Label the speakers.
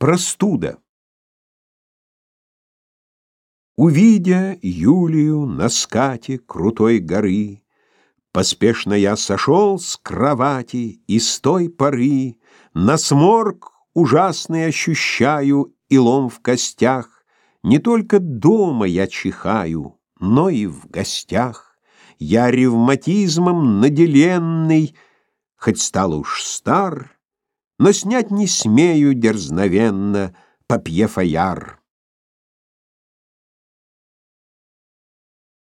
Speaker 1: Простуда. Увидя Юлию на скате крутой горы, Поспешно я сошел с кровати, и с той поры На сморк ужасный ощущаю и лом в костях. Не только дома я чихаю, но и в гостях. Я ревматизмом наделенный, Хоть стал уж стар, но снять не смею дерзновенно папье-фаяр.